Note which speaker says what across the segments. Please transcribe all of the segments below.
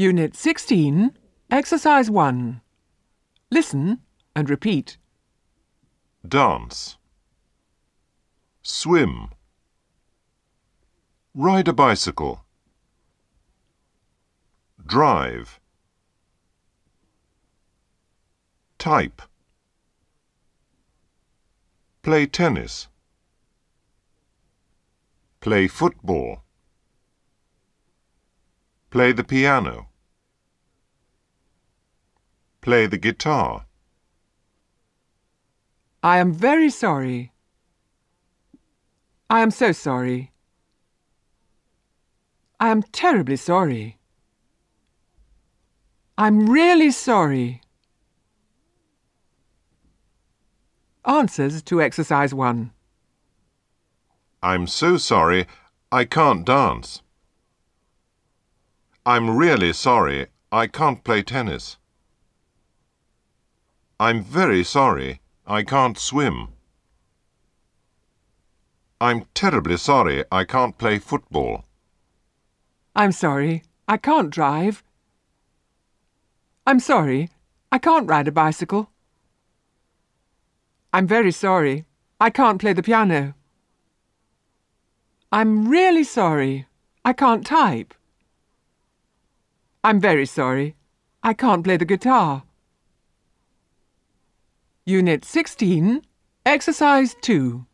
Speaker 1: Unit 16, Exercise 1. Listen and repeat.
Speaker 2: Dance. Swim. Ride a bicycle. Drive. Type. Play tennis. Play football. Play the piano. Play the guitar.
Speaker 1: I am very sorry. I am so sorry. I am terribly sorry. I'm really sorry. Answers to exercise 1.
Speaker 2: I'm so sorry, I can't dance. I'm really sorry, I can't play tennis. I'm very sorry, I can't swim. I'm terribly sorry, I can't play football.
Speaker 1: I'm sorry. I can't drive. I'm sorry. I can't ride a bicycle. I'm very sorry. I can't play the piano. I'm really sorry. I can't type. I'm very sorry. I can't play the guitar. Unit 16, Exercise 2.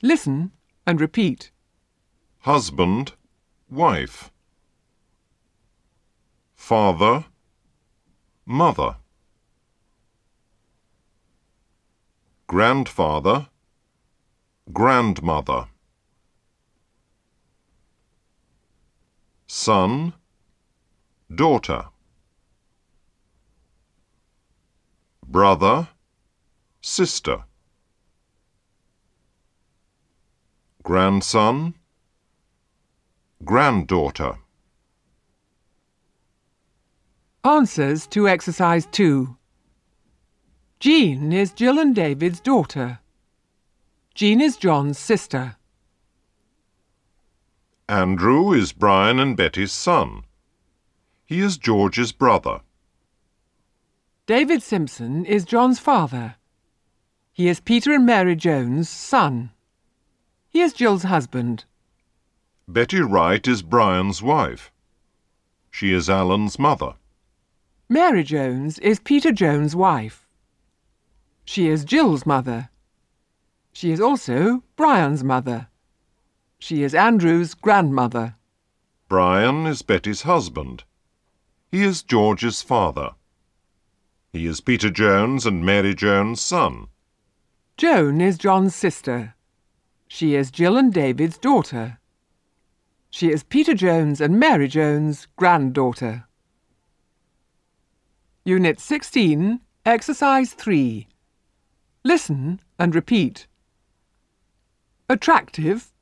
Speaker 1: Listen and repeat.
Speaker 2: Husband, wife. Father, mother. Grandfather, grandmother. Son, daughter. Brother, sister. Grandson, granddaughter.
Speaker 1: Answers to exercise 2. Jean is Jill and David's daughter. Jean is John's sister.
Speaker 2: Andrew is Brian and Betty's son. He is George's brother.
Speaker 1: David Simpson is John's father. He is Peter and Mary Jones' son. He is Jill's husband.
Speaker 2: Betty Wright is Brian's wife. She is Alan's mother.
Speaker 1: Mary Jones is Peter Jones' wife. She is Jill's mother. She is also Brian's mother. She is Andrew's grandmother.
Speaker 2: Brian is Betty's husband. He is George's father. He is Peter Jones and Mary Jones' son.
Speaker 1: Joan is John's sister. She is Jill and David's daughter. She is Peter Jones and Mary Jones' granddaughter. Unit 16, Exercise 3. Listen and repeat. Attractive,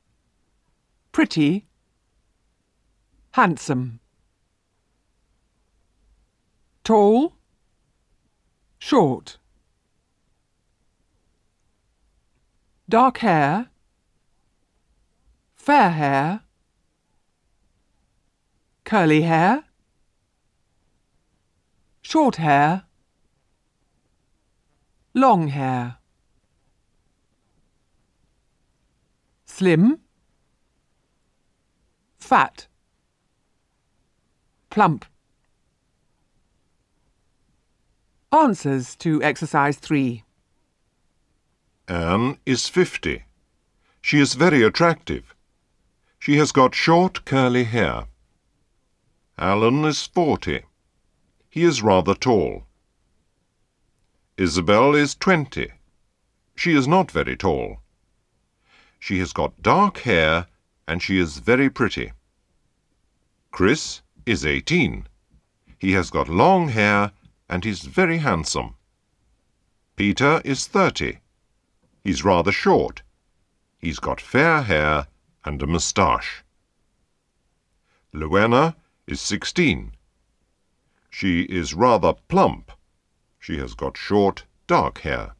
Speaker 1: pretty, handsome. Tall, short. Dark hair, fair hair, curly hair, short hair, long hair. Slim, fat, plump. Answers to exercise 3.
Speaker 2: Anne is fifty. She is very attractive. She has got short curly hair. Alan is forty. He is rather tall. Isabel is twenty. She is not very tall. She has got dark hair and she is very pretty. Chris is eighteen. He has got long hair and he's very handsome. Peter is thirty. He's rather short. He's got fair hair and a moustache. Luana is sixteen. She is rather plump. She has got short, dark hair.